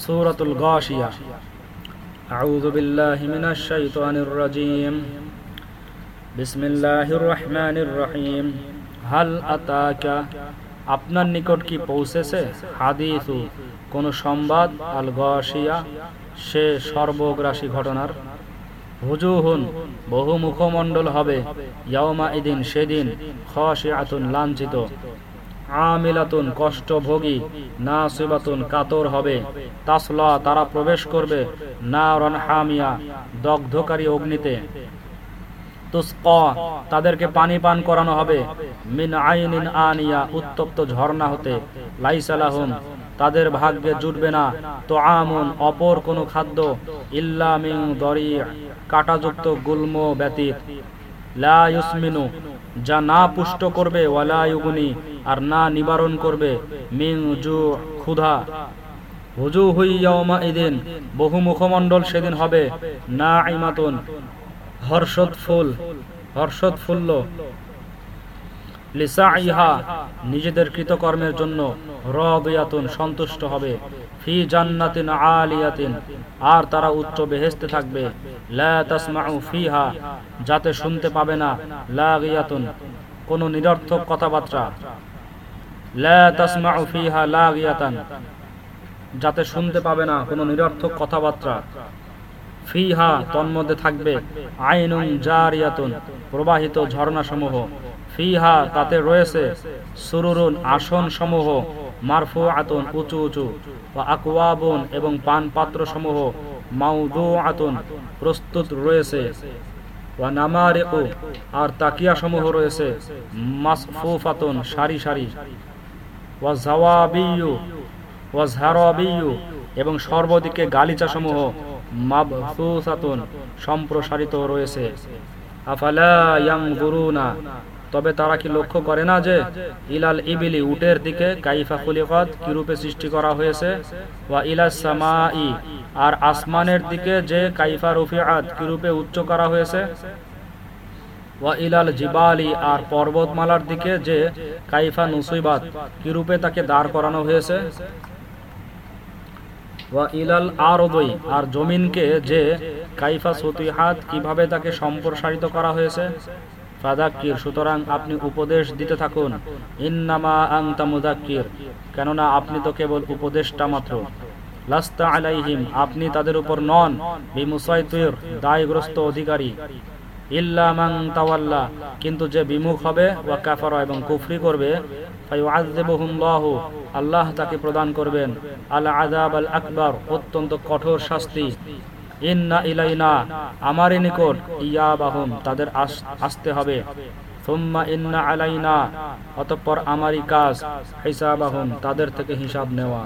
سورة الغاشية أعوذ بالله من الشيطان الرجيم بسم الله الرحمن الرحيم هل أتاك আপনার নিকট কি পৌঁছেছে হাদিসু কোন সংবাদ আল গশিয়া সে সর্বগ্রাসী ঘটনার হুজুহুন বহু মুখমণ্ডল হবে ইয়াওমা ইদিন সেদিন খশিয়াতুন লাঞ্ছিত আমিলাতুন কষ্টভোগী না সিবাতুন কাতর হবে। তাসলা, তারা প্রবেশ করবে না রন হামিয়া, দগ্ধকারী অগ্নিতে। তুস্কা, তাদেরকে পানি পান করানো হবে। মিন আইনিন আনিয়া, উত্তপ্ত ঝর্ণা হতে। লাইসালাহুম তাদের ভাগ্যে জুটবে না। তো আমন অপর কোনো খাদ্য, ইল্লা মিং দরি কাটাযুক্ত গুল্ম ব্যতীত। লা ইউসমিনু, যা না পুষ্ট করবে, ওয়ালা ইউগুনি, আর না নিবারণ করবে মিং জু ক্ষুধা হুজু হুইয়াউমা ইদিন, বহু মুখমণ্ডল সেদিন হবে না ইমাতুন হর্ষদ ফুল, হর্ষদ ফুল্ল। লিসা ইহা নিজেদের কৃতকর্মের জন্য রবিয়াতুন সন্তুষ্ট হবে। ফি আর তারা উচ্চ বেহেস্তে থাকবে। যাতে শুনতে পাবে না। লাগিয়াতুন, কোনো নিরর্থক কথাবার্তা। যাতে শুনতে পাবে না, কোনো নিরর্থক কথাবার্তা। ফিহা, তন্মধ্যে থাকবে। আইনুন জারিয়াতুন, প্রবাহিত ঝর্ণা সমূহ ফিহা, তাতে রয়েছে সুরুরুন আসন সমূহ মারফু আতন উঁচু উঁচু। বা আকওয়াবন এবং পান পাত্র সমূহ মাউদু আতন প্রস্তুত রয়েছে। ওয়া নামারিকু আর তাকিয়া সমূহ রয়েছে। মাসফুফাতুন, সারি সারি। ওয়া জাওয়াবিয়ু ওয়া ঝারাবিয়ু এবং সর্বদিকে গালিচা সমূহ সম্প্রসারিত রয়েছে। আফালা তবে তারা কি লক্ষ্য করে না যে ইলাল ইবিলি উটের দিকে কাইফা খুলিকত কি রূপে সৃষ্টি করা হয়েছে? ওয়া ইলাস সামাই, আর আসমানের দিকে যে কাইফা রুফিআত কি রূপে উচ্চ করা হয়েছে? ওয়া ইলাল জিবালি, আর পর্বতমালার দিকে যে কাইফা নুসইবাত কি রূপে তাকে দাঁড় করানো হয়েছে? ওয়া ইলাল আরদই, আর জমিনকে যে কাইফা সতিহাত কীভাবে তাকে সম্প্রসারিত করা হয়েছে? ফাদাক্কির, সুতরাং আপনি উপদেশ দিতে থাকুন। ইন্নামা আংতা মুদাক্কির, কেননা আপনি তো কেবল উপদেশটা মাত্র। লাস্তা আলাইহিম, আপনি তাদের উপর নন, বিমুসাইতির, দায়গ্রস্ত অধিকারী। ইল্লা মান তাওয়াল্লা, কিন্তু যে বিমুখ হবে, ওয়া কাফারা এবং কুফরি করবে ফায়ুআযযিবুহুল্লাহু আল্লাহ তাকে প্রদান করবেন। আল আযাব আল আকবার অত্যন্ত কঠোর শাস্তি। ইন্না ইলাইনা, আমারই নিকট ইয়াবাহুম, তাদের আসতে হবে। অতঃপর আমারই কাজ, হিসাবাহুম, তাদের থেকে হিসাব নেওয়া।